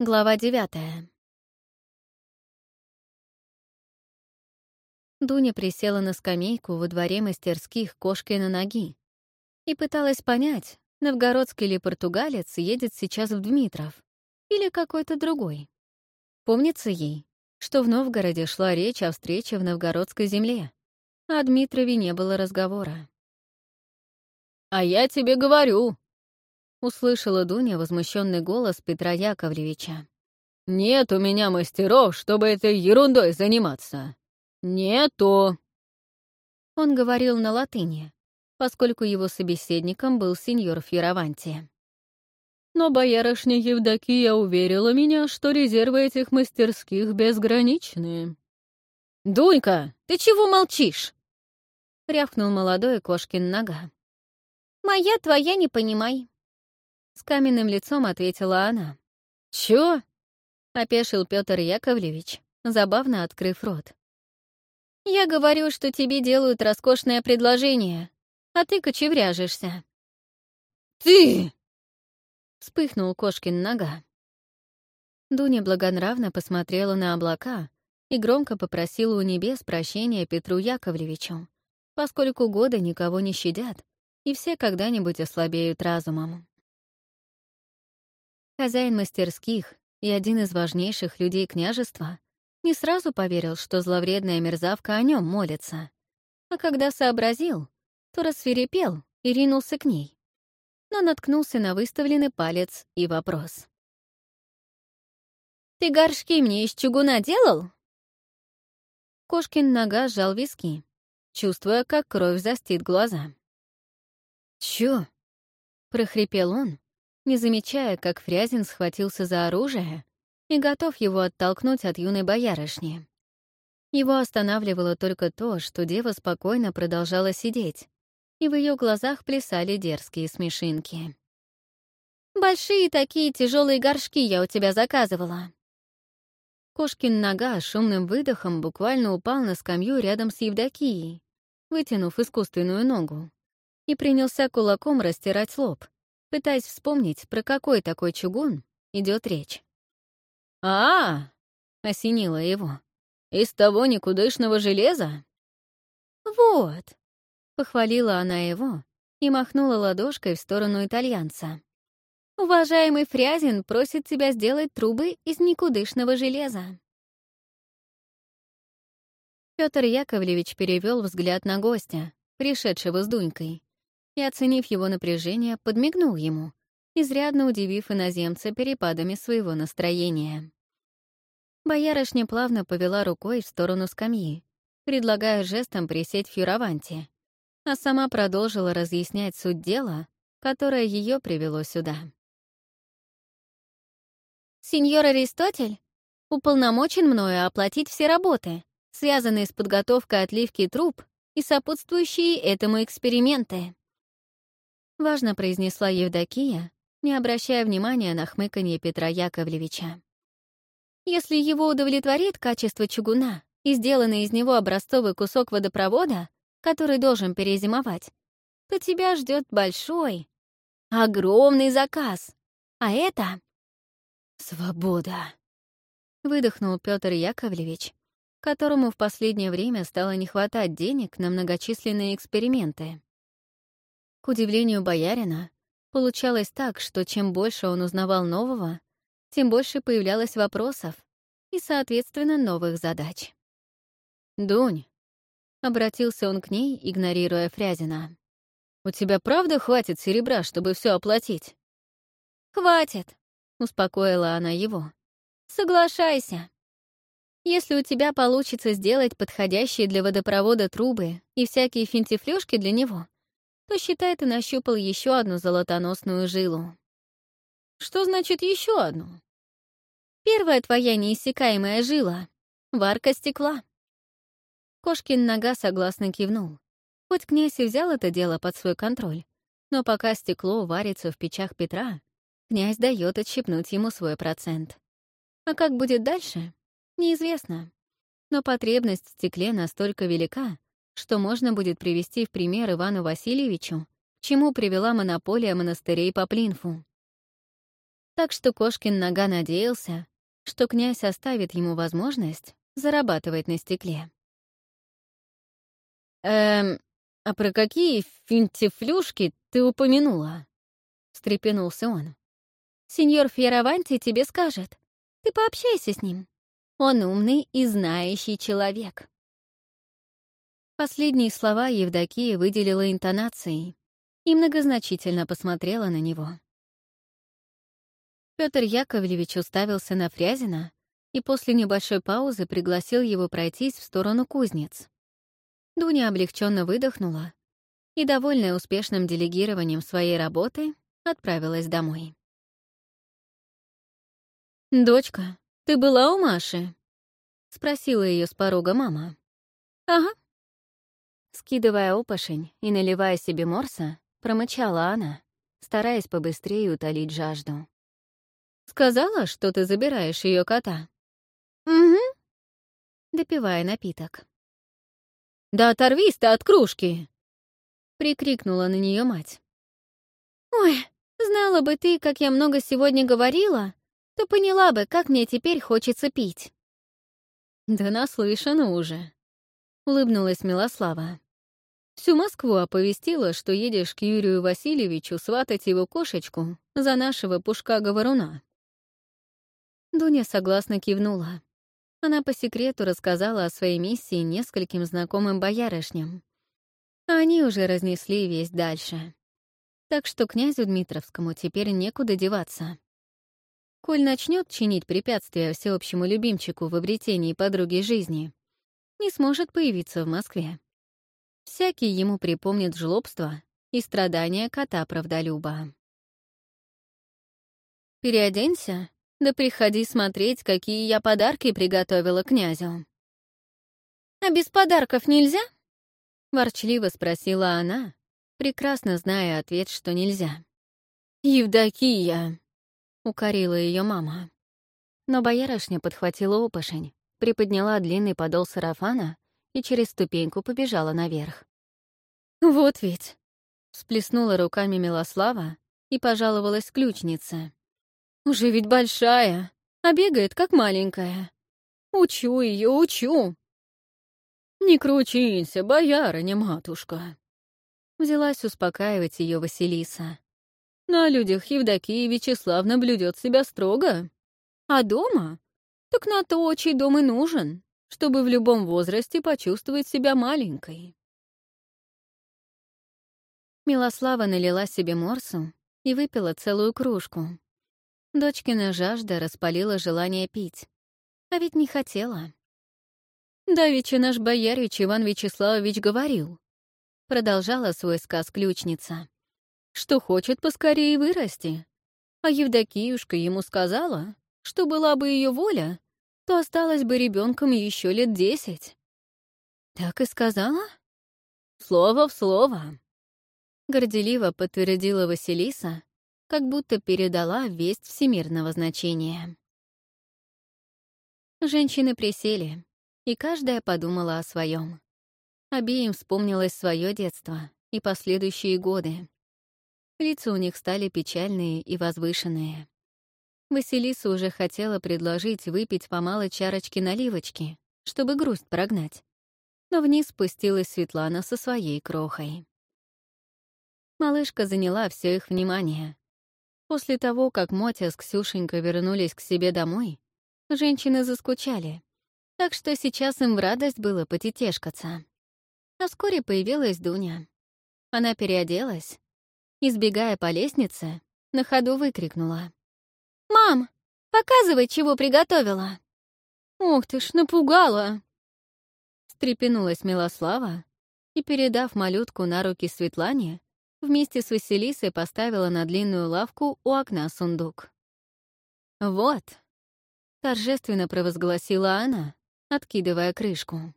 Глава девятая. Дуня присела на скамейку во дворе мастерских Кошкина ноги и пыталась понять, новгородский ли португалец едет сейчас в Дмитров или какой-то другой. Помнится ей, что в Новгороде шла речь о встрече в новгородской земле, а о Дмитрове не было разговора. «А я тебе говорю», Услышала Дуня возмущенный голос Петра Яковлевича. «Нет у меня мастеров, чтобы этой ерундой заниматься. Нету!» Он говорил на латыни, поскольку его собеседником был сеньор Фьераванти. Но боярышня Евдокия уверила меня, что резервы этих мастерских безграничны. «Дунька, ты чего молчишь?» — рявкнул молодой кошкин нога. «Моя твоя не понимай», с каменным лицом ответила она. «Чё?» — опешил Петр Яковлевич, забавно открыв рот. «Я говорю, что тебе делают роскошное предложение, а ты кочевряжешься». «Ты!» — вспыхнул Кошкин нога. Дуня благонравно посмотрела на облака и громко попросила у небес прощения Петру Яковлевичу, поскольку годы никого не щадят, и все когда-нибудь ослабеют разумом. Хозяин мастерских и один из важнейших людей княжества не сразу поверил, что зловредная мерзавка о нем молится. А когда сообразил, то рассверепел и ринулся к ней. Но наткнулся на выставленный палец и вопрос. «Ты горшки мне из чугуна делал?» Кошкин нога сжал виски, чувствуя, как кровь застит глаза. «Чё?» — прохрипел он, не замечая, как Фрязин схватился за оружие и готов его оттолкнуть от юной боярышни. Его останавливало только то, что дева спокойно продолжала сидеть, и в ее глазах плясали дерзкие смешинки. «Большие такие тяжелые горшки я у тебя заказывала». Кошкин нога шумным выдохом буквально упал на скамью рядом с Евдокией, вытянув искусственную ногу, и принялся кулаком растирать лоб, пытаясь вспомнить, про какой такой чугун идет речь. а, -а, -а осенило его. «Из того никудышного железа?» «Вот», — похвалила она его и махнула ладошкой в сторону итальянца. «Уважаемый Фрязин просит тебя сделать трубы из никудышного железа». Петр Яковлевич перевел взгляд на гостя, пришедшего с Дунькой, и, оценив его напряжение, подмигнул ему, изрядно удивив иноземца перепадами своего настроения. Боярышня плавно повела рукой в сторону скамьи, предлагая жестом присесть в фюраванте, а сама продолжила разъяснять суть дела, которое ее привело сюда. «Сеньор Аристотель уполномочен мною оплатить все работы, связанные с подготовкой отливки труб и сопутствующие этому эксперименты. — важно произнесла Евдокия, не обращая внимания на хмыканье Петра Яковлевича. «Если его удовлетворит качество чугуна и сделанный из него образцовый кусок водопровода, который должен перезимовать, то тебя ждет большой, огромный заказ. А это — свобода!» — выдохнул Петр Яковлевич, которому в последнее время стало не хватать денег на многочисленные эксперименты. Удивлению боярина, получалось так, что чем больше он узнавал нового, тем больше появлялось вопросов и, соответственно, новых задач. «Дунь», — обратился он к ней, игнорируя Фрязина, «у тебя правда хватит серебра, чтобы все оплатить?» «Хватит», — успокоила она его. «Соглашайся. Если у тебя получится сделать подходящие для водопровода трубы и всякие финтифлюшки для него, то, считай, ты нащупал еще одну золотоносную жилу. Что значит еще одну? Первая твоя неиссякаемая жила — варка стекла. Кошкин нога согласно кивнул. Хоть князь и взял это дело под свой контроль, но пока стекло варится в печах Петра, князь дает отщипнуть ему свой процент. А как будет дальше, неизвестно. Но потребность в стекле настолько велика, что можно будет привести в пример Ивану Васильевичу, чему привела монополия монастырей по Плинфу. Так что Кошкин нога надеялся, что князь оставит ему возможность зарабатывать на стекле. «Эм, а про какие финтифлюшки ты упомянула?» — встрепенулся он. «Сеньор Фьераванти тебе скажет. Ты пообщайся с ним. Он умный и знающий человек». Последние слова Евдокия выделила интонацией и многозначительно посмотрела на него. Петр Яковлевич уставился на Фрязина и после небольшой паузы пригласил его пройтись в сторону кузнец. Дуня облегченно выдохнула и, довольная успешным делегированием своей работы, отправилась домой. «Дочка, ты была у Маши?» — спросила ее с порога мама. «Ага». Скидывая опошень и наливая себе морса, промычала она, стараясь побыстрее утолить жажду. Сказала, что ты забираешь ее кота. Угу. Допивая напиток. Да оторвись ты от кружки! Прикрикнула на нее мать. Ой, знала бы ты, как я много сегодня говорила, то поняла бы, как мне теперь хочется пить. Да наслышана уже. Улыбнулась Милослава. Всю Москву оповестила, что едешь к Юрию Васильевичу сватать его кошечку за нашего пушка-говоруна. Дуня согласно кивнула. Она по секрету рассказала о своей миссии нескольким знакомым боярышням. Они уже разнесли весь дальше. Так что князю Дмитровскому теперь некуда деваться. Коль начнет чинить препятствия всеобщему любимчику в обретении подруги жизни, не сможет появиться в Москве. Всякий ему припомнит жлобство и страдания кота-правдолюба. «Переоденься да приходи смотреть, какие я подарки приготовила князю». «А без подарков нельзя?» — ворчливо спросила она, прекрасно зная ответ, что нельзя. «Евдокия!» — укорила ее мама. Но боярышня подхватила опошень, приподняла длинный подол сарафана и через ступеньку побежала наверх. «Вот ведь!» — всплеснула руками Милослава и пожаловалась ключнице. Уже ведь большая, а бегает как маленькая. Учу ее, учу. Не кручинься, боярыня, матушка. Взялась успокаивать ее Василиса. На людях Евдокия Вячеславна блюдет себя строго. А дома? Так на то очий дом и нужен, чтобы в любом возрасте почувствовать себя маленькой. Милослава налила себе морсу и выпила целую кружку. Дочкина жажда распалила желание пить. А ведь не хотела. «Давеча наш боярич Иван Вячеславович говорил», — продолжала свой сказ ключница, «что хочет поскорее вырасти. А Евдокиюшка ему сказала, что была бы ее воля, то осталась бы ребенком еще лет десять». «Так и сказала?» «Слово в слово», — горделиво подтвердила Василиса, как будто передала весть всемирного значения. Женщины присели, и каждая подумала о своем. Обеим вспомнилось свое детство и последующие годы. Лица у них стали печальные и возвышенные. Василиса уже хотела предложить выпить по малой чарочке наливочки, чтобы грусть прогнать. Но вниз спустилась Светлана со своей крохой. Малышка заняла все их внимание, После того, как Мотя с Ксюшенькой вернулись к себе домой, женщины заскучали, так что сейчас им в радость было потетешкаться. А вскоре появилась Дуня. Она переоделась, избегая по лестнице, на ходу выкрикнула. «Мам, показывай, чего приготовила!» «Ух ты ж, напугала!» Стрепенулась Милослава и, передав малютку на руки Светлане, вместе с Василисой поставила на длинную лавку у окна сундук. «Вот», — торжественно провозгласила она, откидывая крышку.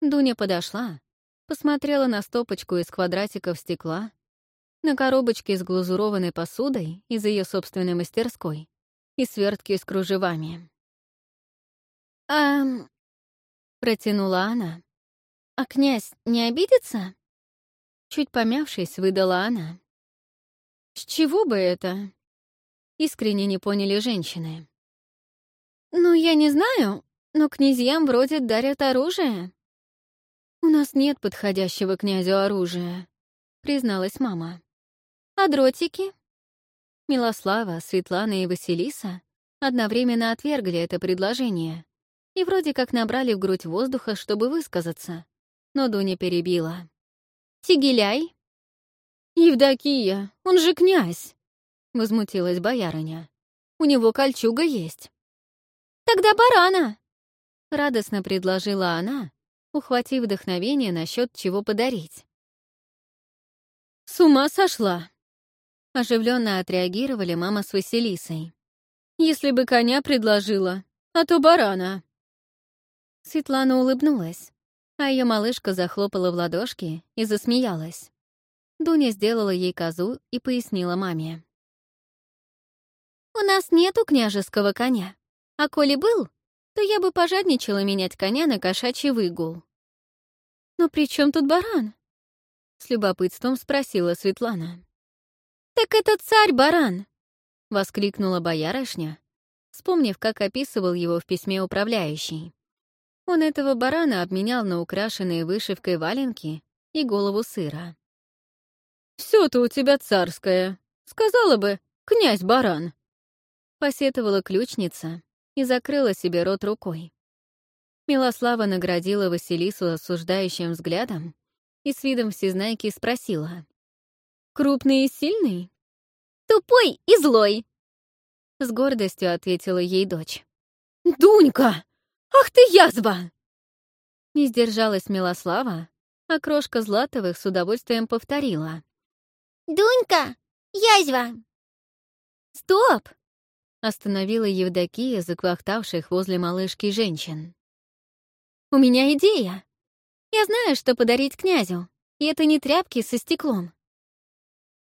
Дуня подошла, посмотрела на стопочку из квадратиков стекла, на коробочки с глазурованной посудой из ее собственной мастерской и свертки с кружевами. «Ам...» — протянула она. «А князь не обидится?» Чуть помявшись, выдала она. «С чего бы это?» Искренне не поняли женщины. «Ну, я не знаю, но князьям вроде дарят оружие». «У нас нет подходящего князю оружия», — призналась мама. «А дротики?» Милослава, Светлана и Василиса одновременно отвергли это предложение и вроде как набрали в грудь воздуха, чтобы высказаться, но Дуня перебила. «Тигеляй?» «Евдокия, он же князь!» — возмутилась боярыня. «У него кольчуга есть». «Тогда барана!» — радостно предложила она, ухватив вдохновение насчет чего подарить. «С ума сошла!» Оживленно отреагировали мама с Василисой. «Если бы коня предложила, а то барана». Светлана улыбнулась, а ее малышка захлопала в ладошки и засмеялась. Дуня сделала ей козу и пояснила маме. «У нас нету княжеского коня, а коли был, то я бы пожадничала менять коня на кошачий выгул». «Но при чем тут баран?» — с любопытством спросила Светлана. «Так это царь-баран!» — воскликнула боярышня, вспомнив, как описывал его в письме управляющий. Он этого барана обменял на украшенные вышивкой валенки и голову сыра. все то у тебя царское. Сказала бы, князь-баран!» Посетовала ключница и закрыла себе рот рукой. Милослава наградила Василису осуждающим взглядом и с видом всезнайки спросила. «Крупный и сильный?» «Тупой и злой!» С гордостью ответила ей дочь. «Дунька! Ах ты язва!» Не сдержалась Милослава, а крошка Златовых с удовольствием повторила. «Дунька! Язва!» «Стоп!» — остановила Евдокия, заквахтавших возле малышки женщин. «У меня идея. Я знаю, что подарить князю, и это не тряпки со стеклом».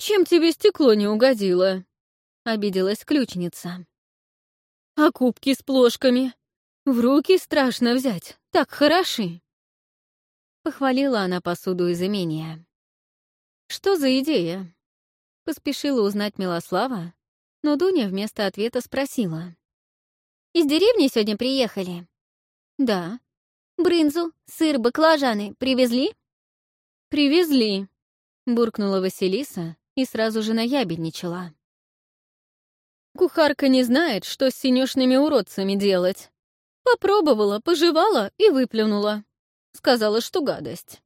«Чем тебе стекло не угодило?» — обиделась ключница. «А кубки с плошками? В руки страшно взять, так хороши!» Похвалила она посуду из имения. «Что за идея?» Поспешила узнать Милослава, но Дуня вместо ответа спросила. «Из деревни сегодня приехали?» «Да», Брынзу, сыр, баклажаны привезли?» «Привезли», — буркнула Василиса и сразу же наябедничала. Кухарка не знает, что с синюшными уродцами делать. Попробовала, пожевала и выплюнула. Сказала, что гадость.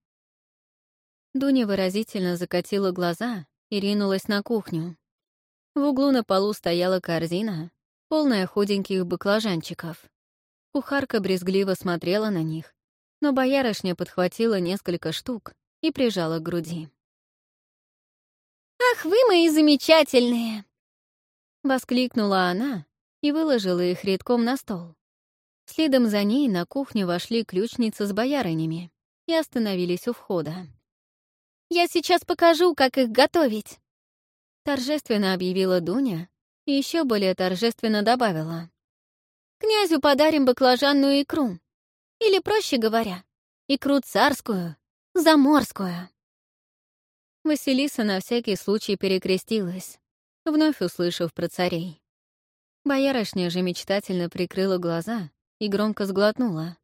Дуня выразительно закатила глаза и ринулась на кухню. В углу на полу стояла корзина, полная худеньких баклажанчиков. Кухарка брезгливо смотрела на них, но боярышня подхватила несколько штук и прижала к груди. «Ах, вы мои замечательные!» Воскликнула она и выложила их редком на стол. Следом за ней на кухню вошли ключницы с боярынями и остановились у входа. «Я сейчас покажу, как их готовить!» Торжественно объявила Дуня и еще более торжественно добавила. Князю подарим баклажанную икру. Или, проще говоря, икру царскую, заморскую. Василиса на всякий случай перекрестилась, вновь услышав про царей. Боярышня же мечтательно прикрыла глаза и громко сглотнула.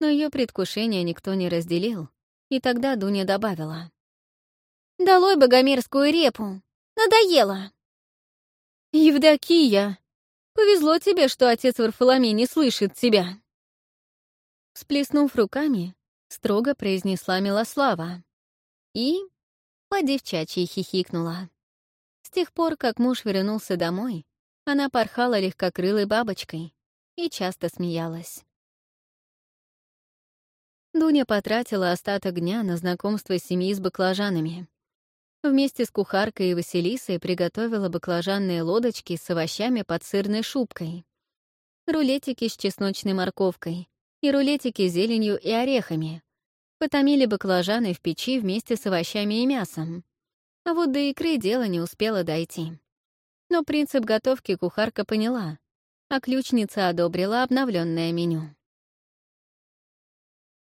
Но ее предвкушение никто не разделил, и тогда Дуня добавила. «Долой богомерзкую репу! Надоело!» «Евдокия!» Повезло тебе, что отец Варфоломей не слышит тебя. Сплеснув руками, строго произнесла Милослава. И по-девчачьи хихикнула. С тех пор, как муж вернулся домой, она порхала легкокрылой бабочкой и часто смеялась. Дуня потратила остаток дня на знакомство семьи с баклажанами. Вместе с кухаркой и Василисой приготовила баклажанные лодочки с овощами под сырной шубкой, рулетики с чесночной морковкой и рулетики с зеленью и орехами. Потомили баклажаны в печи вместе с овощами и мясом. А вот до икры дело не успело дойти. Но принцип готовки кухарка поняла, а ключница одобрила обновленное меню.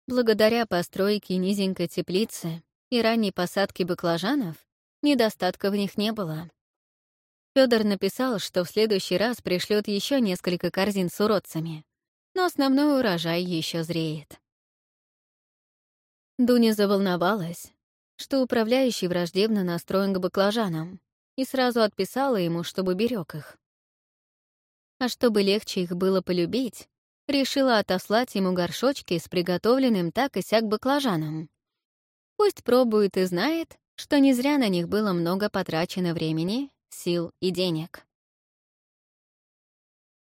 Благодаря постройке низенькой теплицы и ранней посадки баклажанов недостатка в них не было. Федор написал, что в следующий раз пришлет еще несколько корзин с уродцами, но основной урожай еще зреет. Дуня заволновалась, что управляющий враждебно настроен к баклажанам, и сразу отписала ему, чтобы берег их. А чтобы легче их было полюбить, решила отослать ему горшочки с приготовленным так и сяк баклажаном. Пусть пробует и знает, что не зря на них было много потрачено времени, сил и денег.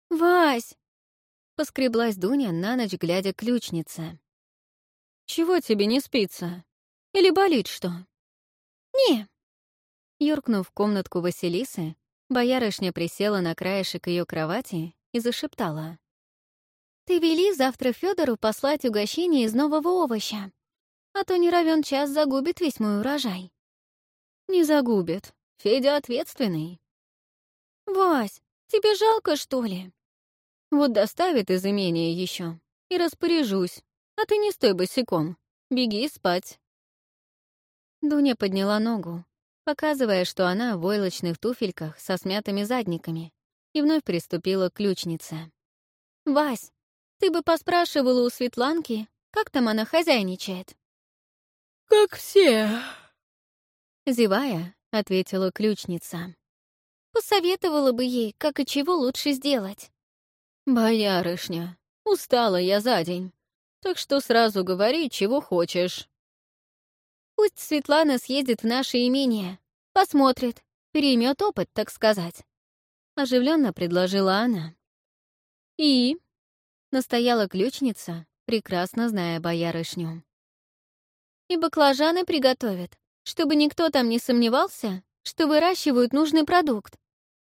«Вась!» — поскреблась Дуня на ночь, глядя ключница. «Чего тебе не спится? Или болит что?» «Не». Юркнув в комнатку Василисы, боярышня присела на краешек ее кровати и зашептала. «Ты вели завтра Федору послать угощение из нового овоща, а то не равен час загубит весь мой урожай». «Не загубит. Федя ответственный». «Вась, тебе жалко, что ли?» «Вот доставит из имения еще и распоряжусь, а ты не стой босиком. Беги спать». Дуня подняла ногу, показывая, что она в войлочных туфельках со смятыми задниками, и вновь приступила к ключнице. «Вась, ты бы поспрашивала у Светланки, как там она хозяйничает?» «Как все», Зевая, ответила ключница. Посоветовала бы ей, как и чего лучше сделать. «Боярышня, устала я за день, так что сразу говори, чего хочешь». «Пусть Светлана съездит в наше имение, посмотрит, переймет опыт, так сказать», — оживленно предложила она. «И?» — настояла ключница, прекрасно зная боярышню. «И баклажаны приготовит, чтобы никто там не сомневался, что выращивают нужный продукт.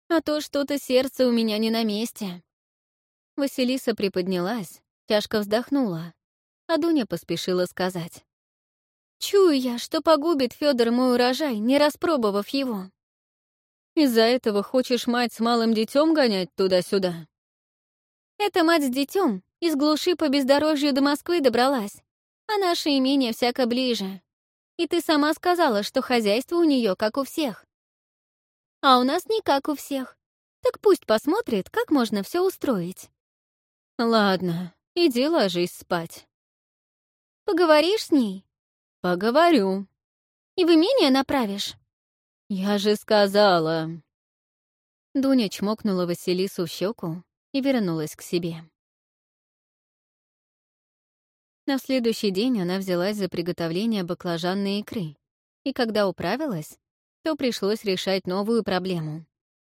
А то что-то сердце у меня не на месте. Василиса приподнялась, тяжко вздохнула, а Дуня поспешила сказать. «Чую я, что погубит Федор мой урожай, не распробовав его». «Из-за этого хочешь мать с малым детем гонять туда-сюда?» «Эта мать с детем из глуши по бездорожью до Москвы добралась, а наше имение всяко ближе. И ты сама сказала, что хозяйство у нее как у всех. А у нас не как у всех. Так пусть посмотрит, как можно все устроить. Ладно, иди ложись спать. Поговоришь с ней? Поговорю. И в имение направишь? Я же сказала. Дуня чмокнула Василису в щеку и вернулась к себе. На следующий день она взялась за приготовление баклажанной икры, и когда управилась, то пришлось решать новую проблему.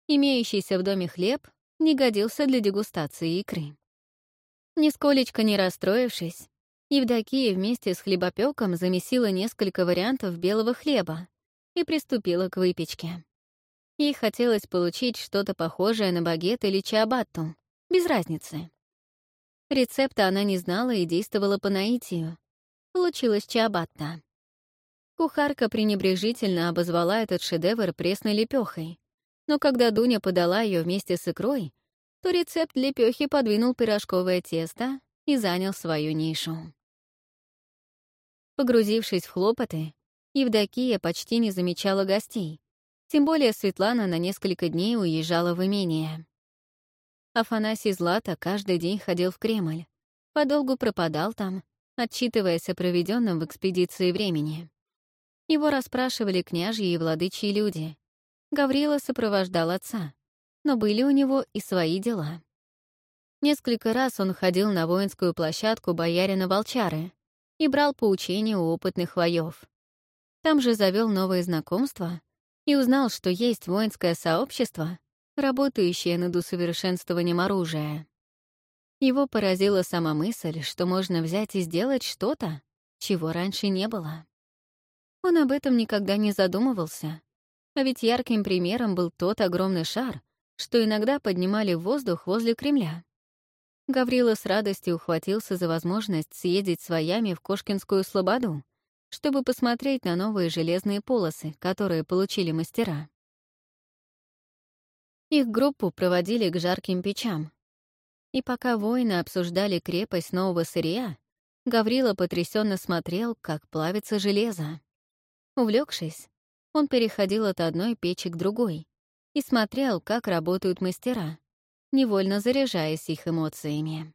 Имеющийся в доме хлеб не годился для дегустации икры. Нисколечко не расстроившись, Евдокия вместе с хлебопеком замесила несколько вариантов белого хлеба и приступила к выпечке. Ей хотелось получить что-то похожее на багет или чиабатту, без разницы. Рецепта она не знала и действовала по наитию. Получилось чиабатта. Кухарка пренебрежительно обозвала этот шедевр пресной лепехой, но когда Дуня подала ее вместе с икрой, то рецепт лепехи подвинул пирожковое тесто и занял свою нишу. Погрузившись в хлопоты, Евдокия почти не замечала гостей, тем более Светлана на несколько дней уезжала в имение. Афанасий Злата каждый день ходил в Кремль, подолгу пропадал там, отчитываясь о проведенном в экспедиции времени. Его расспрашивали княжьи и владычьи люди. Гаврила сопровождал отца, но были у него и свои дела. Несколько раз он ходил на воинскую площадку боярина Волчары и брал поучения у опытных воев. Там же завел новые знакомства и узнал, что есть воинское сообщество, работающее над усовершенствованием оружия. Его поразила сама мысль, что можно взять и сделать что-то, чего раньше не было. Он об этом никогда не задумывался, а ведь ярким примером был тот огромный шар, что иногда поднимали в воздух возле Кремля. Гаврила с радостью ухватился за возможность съездить с воями в Кошкинскую слободу, чтобы посмотреть на новые железные полосы, которые получили мастера. Их группу проводили к жарким печам. И пока воины обсуждали крепость нового сырья, Гаврила потрясенно смотрел, как плавится железо. Увлекшись, он переходил от одной печи к другой, и смотрел, как работают мастера, невольно заряжаясь их эмоциями.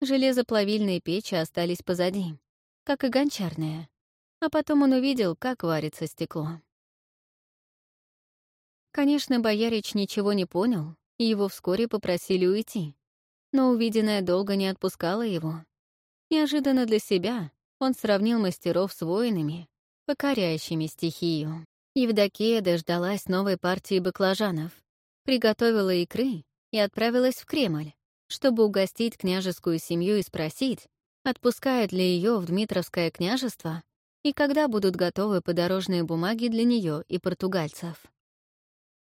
Железоплавильные печи остались позади, как и гончарные, а потом он увидел, как варится стекло. Конечно, Боярич ничего не понял, и его вскоре попросили уйти, но увиденное долго не отпускало его. Неожиданно для себя он сравнил мастеров с воинами, покоряющими стихию. Евдокия дождалась новой партии баклажанов, приготовила икры и отправилась в Кремль, чтобы угостить княжескую семью и спросить, отпускают ли ее в Дмитровское княжество и когда будут готовы подорожные бумаги для нее и португальцев.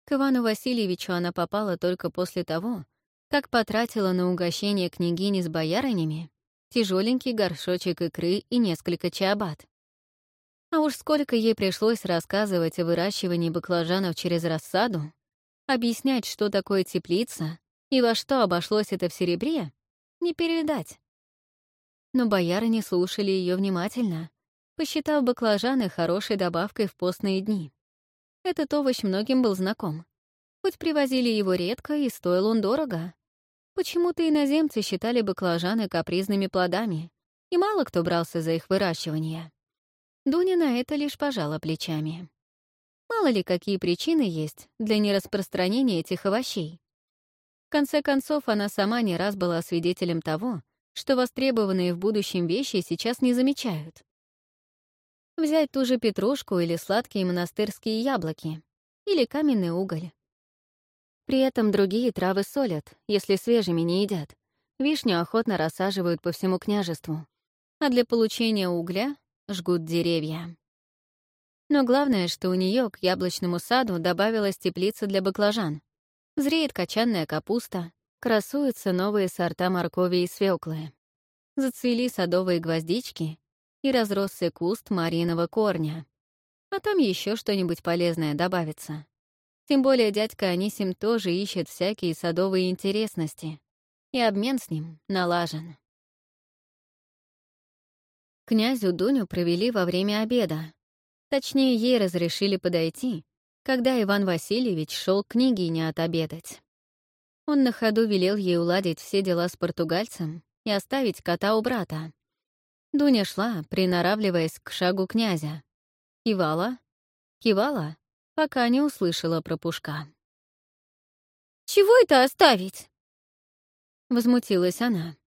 К Ивану Васильевичу она попала только после того, как потратила на угощение княгини с боярынями тяжеленький горшочек икры и несколько чабат. А уж сколько ей пришлось рассказывать о выращивании баклажанов через рассаду, объяснять, что такое теплица и во что обошлось это в серебре, не передать. Но бояры не слушали ее внимательно, посчитав баклажаны хорошей добавкой в постные дни. Этот овощ многим был знаком. Хоть привозили его редко и стоил он дорого. Почему-то иноземцы считали баклажаны капризными плодами, и мало кто брался за их выращивание. Дуня на это лишь пожала плечами. Мало ли, какие причины есть для нераспространения этих овощей. В конце концов, она сама не раз была свидетелем того, что востребованные в будущем вещи сейчас не замечают. Взять ту же петрушку или сладкие монастырские яблоки, или каменный уголь. При этом другие травы солят, если свежими не едят. Вишню охотно рассаживают по всему княжеству. А для получения угля жгут деревья. Но главное, что у нее к яблочному саду добавилась теплица для баклажан. Зреет качанная капуста, красуются новые сорта моркови и свеклы. Зацвели садовые гвоздички и разросся куст маринового корня. А там еще что-нибудь полезное добавится. Тем более дядька Анисим тоже ищет всякие садовые интересности, и обмен с ним налажен. Князю Дуню провели во время обеда. Точнее, ей разрешили подойти, когда Иван Васильевич шел к княгине отобедать. Он на ходу велел ей уладить все дела с португальцем и оставить кота у брата. Дуня шла, приноравливаясь к шагу князя. Кивала, кивала, пока не услышала про пушка. «Чего это оставить?» Возмутилась она.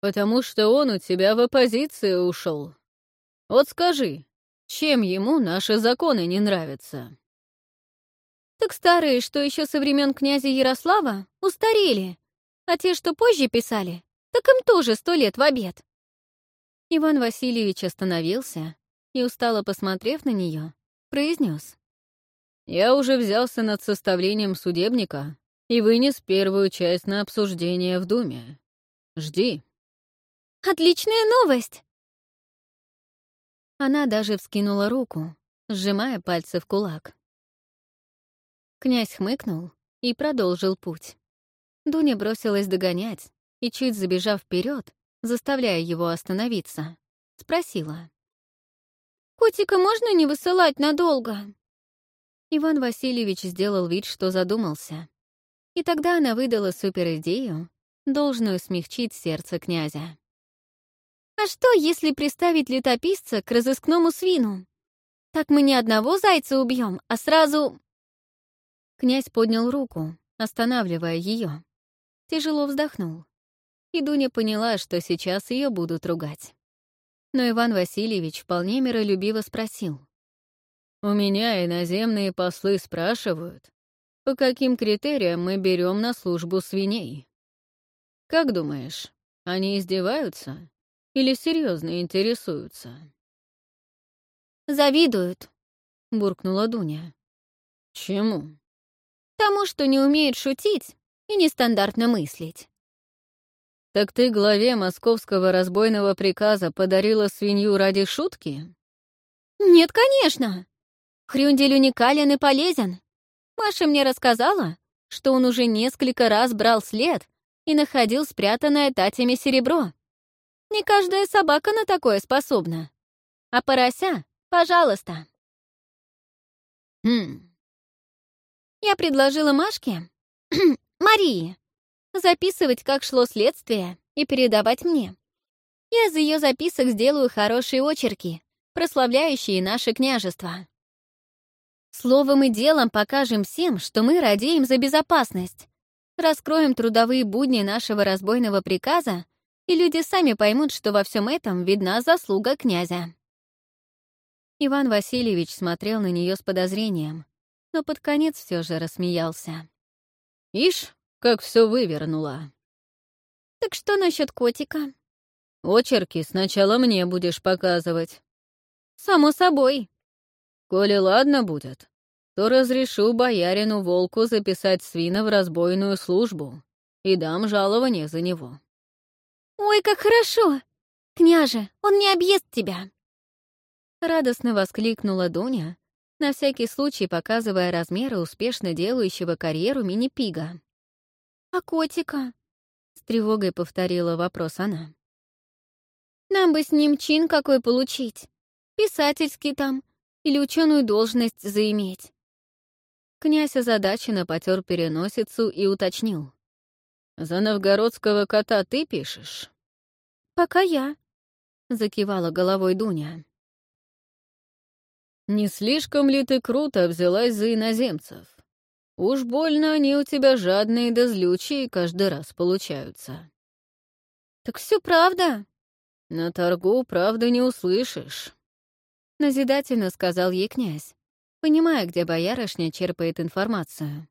«Потому что он у тебя в оппозицию ушел. Вот скажи, чем ему наши законы не нравятся?» «Так старые, что еще со времен князя Ярослава, устарели, а те, что позже писали, так им тоже сто лет в обед». Иван Васильевич остановился и, устало посмотрев на нее, произнес: «Я уже взялся над составлением судебника и вынес первую часть на обсуждение в Думе. Жди». Отличная новость!» Она даже вскинула руку, сжимая пальцы в кулак. Князь хмыкнул и продолжил путь. Дуня бросилась догонять и, чуть забежав вперед, заставляя его остановиться, спросила. «Котика можно не высылать надолго?» Иван Васильевич сделал вид, что задумался. И тогда она выдала суперидею, должную смягчить сердце князя. А что, если приставить летописца к разыскному свину? Так мы не одного зайца убьем, а сразу... Князь поднял руку, останавливая ее. Тяжело вздохнул. И Дуня поняла, что сейчас ее будут ругать. Но Иван Васильевич вполне миролюбиво спросил. «У меня иноземные послы спрашивают, по каким критериям мы берем на службу свиней? Как думаешь, они издеваются?» Или серьезно интересуются?» «Завидуют», — буркнула Дуня. «Чему?» «Тому, что не умеет шутить и нестандартно мыслить». «Так ты главе московского разбойного приказа подарила свинью ради шутки?» «Нет, конечно. Хрюндель уникален и полезен. Маша мне рассказала, что он уже несколько раз брал след и находил спрятанное татями серебро. Не каждая собака на такое способна. А порося, пожалуйста. Хм. Я предложила Машке, Марии, записывать, как шло следствие, и передавать мне. Я из ее записок сделаю хорошие очерки, прославляющие наше княжество. Словом и делом покажем всем, что мы радеем за безопасность. Раскроем трудовые будни нашего разбойного приказа, и люди сами поймут, что во всем этом видна заслуга князя. Иван Васильевич смотрел на нее с подозрением, но под конец все же рассмеялся. «Ишь, как все вывернуло!» «Так что насчет котика?» «Очерки сначала мне будешь показывать». «Само собой». «Коли ладно будет, то разрешу боярину Волку записать свина в разбойную службу и дам жалование за него». «Ой, как хорошо! Княже, он не объест тебя!» Радостно воскликнула Дуня, на всякий случай показывая размеры успешно делающего карьеру мини-пига. «А котика?» — с тревогой повторила вопрос она. «Нам бы с ним чин какой получить. Писательский там или ученую должность заиметь. Князь озадаченно потер переносицу и уточнил. «За новгородского кота ты пишешь?» «Пока я», — закивала головой Дуня. «Не слишком ли ты круто взялась за иноземцев? Уж больно они у тебя жадные да злючие каждый раз получаются». «Так все правда». «На торгу правды не услышишь», — назидательно сказал ей князь понимая, где боярышня черпает информацию.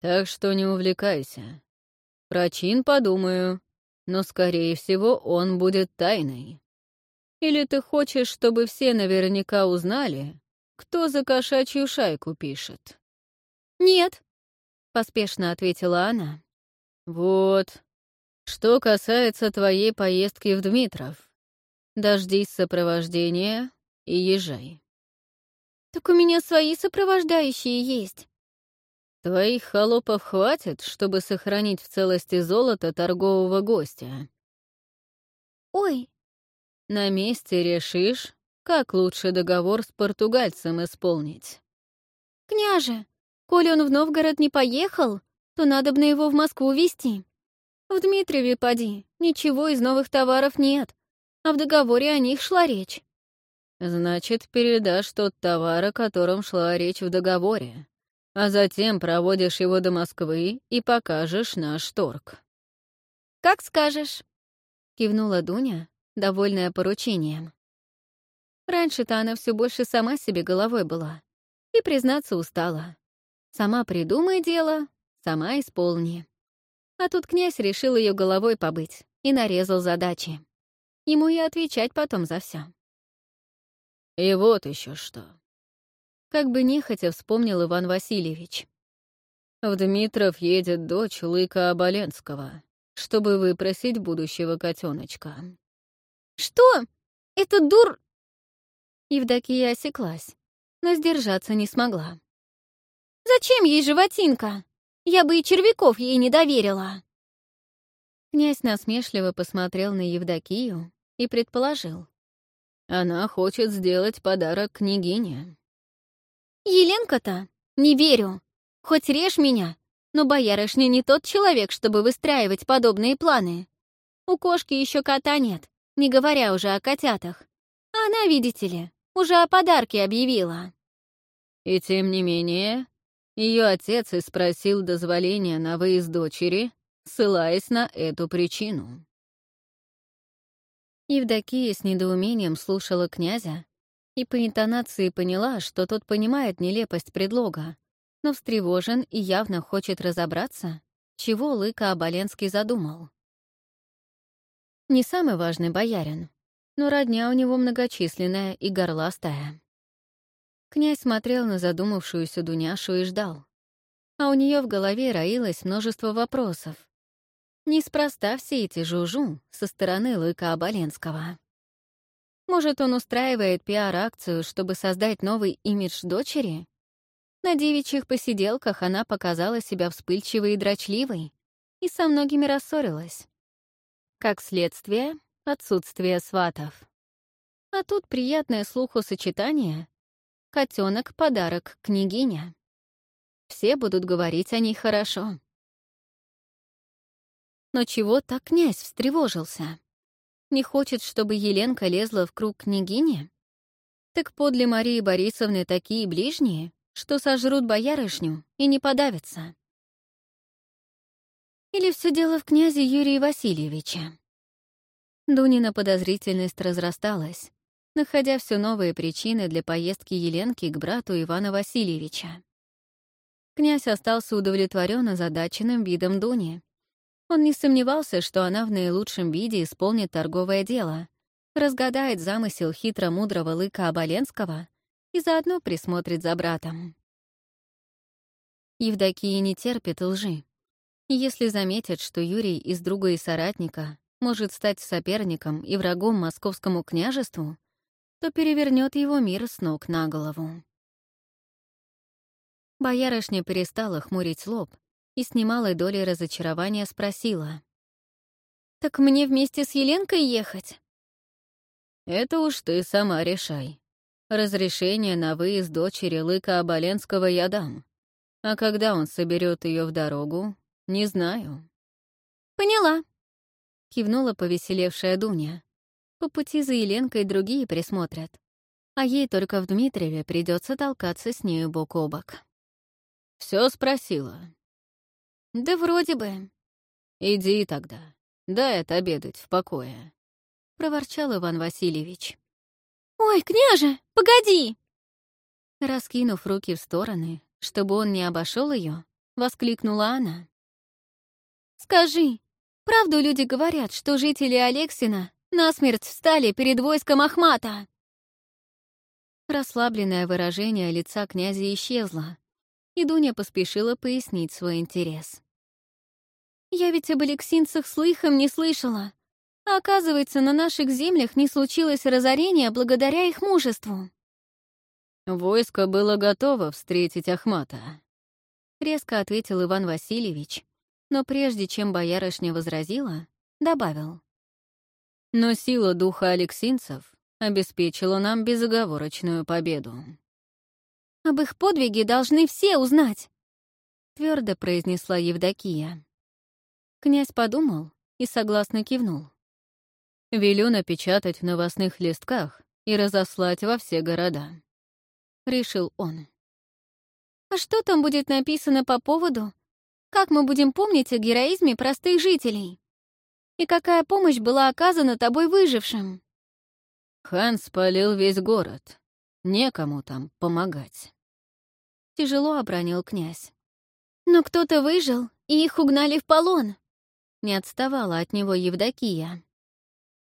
«Так что не увлекайся. Про чин подумаю, но, скорее всего, он будет тайной. Или ты хочешь, чтобы все наверняка узнали, кто за кошачью шайку пишет?» «Нет», — поспешно ответила она. «Вот. Что касается твоей поездки в Дмитров, дождись сопровождения и езжай. «Так у меня свои сопровождающие есть». «Твоих холопов хватит, чтобы сохранить в целости золото торгового гостя?» «Ой». «На месте решишь, как лучше договор с португальцем исполнить?» «Княже, коли он в Новгород не поехал, то надо бы на его в Москву везти. В Дмитриеве, поди, ничего из новых товаров нет, а в договоре о них шла речь. Значит, передашь тот товар, о котором шла речь в договоре, а затем проводишь его до Москвы и покажешь наш торг. «Как скажешь», — кивнула Дуня, довольная поручением. Раньше-то она все больше сама себе головой была и, признаться, устала. Сама придумай дело, сама исполни. А тут князь решил ее головой побыть и нарезал задачи. Ему и отвечать потом за все. И вот еще что. Как бы нехотя вспомнил Иван Васильевич. В Дмитров едет дочь Лыка Оболенского, чтобы выпросить будущего котеночка. «Что? Это дур...» Евдокия осеклась, но сдержаться не смогла. «Зачем ей животинка? Я бы и червяков ей не доверила!» Князь насмешливо посмотрел на Евдокию и предположил. Она хочет сделать подарок княгине. Еленка-то? Не верю. Хоть режь меня, но боярышня не тот человек, чтобы выстраивать подобные планы. У кошки еще кота нет, не говоря уже о котятах. А она, видите ли, уже о подарке объявила. И тем не менее, ее отец и спросил дозволения на выезд дочери, ссылаясь на эту причину. Евдокия с недоумением слушала князя и по интонации поняла, что тот понимает нелепость предлога, но встревожен и явно хочет разобраться, чего Лыка Оболенский задумал. Не самый важный боярин, но родня у него многочисленная и горластая. Князь смотрел на задумавшуюся Дуняшу и ждал. А у нее в голове роилось множество вопросов, Неспроста все эти жужу со стороны Лыка Оболенского. Может, он устраивает пиар-акцию, чтобы создать новый имидж дочери? На девичьих посиделках она показала себя вспыльчивой и дрочливой и со многими рассорилась. Как следствие, отсутствие сватов. А тут приятное слуху сочетание — котенок подарок княгиня. все будут говорить о ней хорошо. Но чего так князь встревожился? Не хочет, чтобы Еленка лезла в круг княгини? Так подле Марии Борисовны такие ближние, что сожрут боярышню и не подавятся. Или все дело в князе Юрии Васильевиче? Дунина подозрительность разрасталась, находя все новые причины для поездки Еленки к брату Ивана Васильевича. Князь остался удовлетворен озадаченным видом Дуни. Он не сомневался, что она в наилучшем виде исполнит торговое дело, разгадает замысел хитро-мудрого лыка Оболенского и заодно присмотрит за братом. Евдокия не терпит лжи. Если заметит, что Юрий из друга и соратника может стать соперником и врагом московскому княжеству, то перевернет его мир с ног на голову. Боярышня перестала хмурить лоб и с немалой долей разочарования спросила. «Так мне вместе с Еленкой ехать?» «Это уж ты сама решай. Разрешение на выезд дочери Лыка Оболенского я дам. А когда он соберет ее в дорогу, не знаю». «Поняла», — кивнула повеселевшая Дуня. «По пути за Еленкой другие присмотрят, а ей только в Дмитриеве придется толкаться с нею бок о бок». Все спросила?» «Да вроде бы». «Иди тогда, дай отобедать в покое», — проворчал Иван Васильевич. «Ой, княже, погоди!» Раскинув руки в стороны, чтобы он не обошел ее, воскликнула она. «Скажи, правду люди говорят, что жители Алексина насмерть встали перед войском Ахмата?» Расслабленное выражение лица князя исчезло, и Дуня поспешила пояснить свой интерес. «Я ведь об алексинцах слыхом не слышала. А оказывается, на наших землях не случилось разорения благодаря их мужеству». «Войско было готово встретить Ахмата», — резко ответил Иван Васильевич, но прежде чем боярышня возразила, добавил. «Но сила духа алексинцев обеспечила нам безоговорочную победу». «Об их подвиге должны все узнать», — твердо произнесла Евдокия. Князь подумал и согласно кивнул. «Велю напечатать в новостных листках и разослать во все города», — решил он. «А что там будет написано по поводу? Как мы будем помнить о героизме простых жителей? И какая помощь была оказана тобой выжившим?» Хан спалил весь город. Некому там помогать. Тяжело обронил князь. «Но кто-то выжил, и их угнали в полон!» Не отставала от него Евдокия.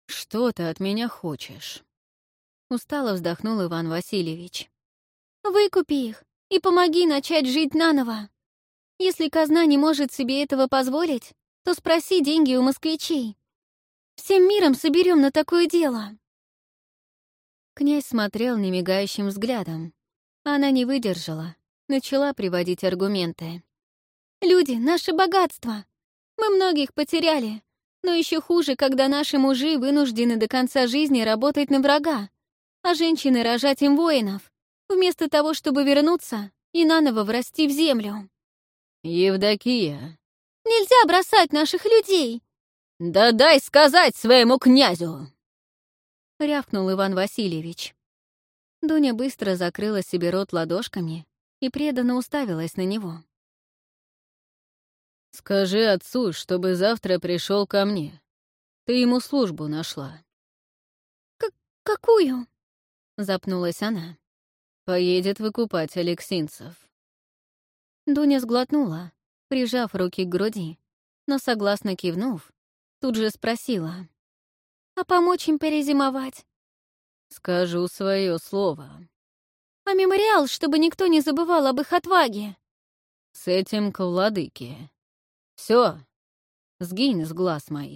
«Что ты от меня хочешь?» Устало вздохнул Иван Васильевич. «Выкупи их и помоги начать жить наново. Если казна не может себе этого позволить, то спроси деньги у москвичей. Всем миром соберем на такое дело». Князь смотрел немигающим взглядом. Она не выдержала, начала приводить аргументы. «Люди — наше богатство. Мы многих потеряли. Но еще хуже, когда наши мужи вынуждены до конца жизни работать на врага, а женщины рожать им воинов, вместо того, чтобы вернуться и наново врасти в землю». «Евдокия!» «Нельзя бросать наших людей!» «Да дай сказать своему князю!» — рявкнул Иван Васильевич. Дуня быстро закрыла себе рот ладошками и преданно уставилась на него. «Скажи отцу, чтобы завтра пришел ко мне. Ты ему службу нашла». К «Какую?» — запнулась она. «Поедет выкупать алексинцев». Дуня сглотнула, прижав руки к груди, но, согласно кивнув, тут же спросила. «А помочь им перезимовать?» «Скажу свое слово», а мемориал, чтобы никто не забывал об их отваге. С этим к владыке. Все, сгинь с глаз моих.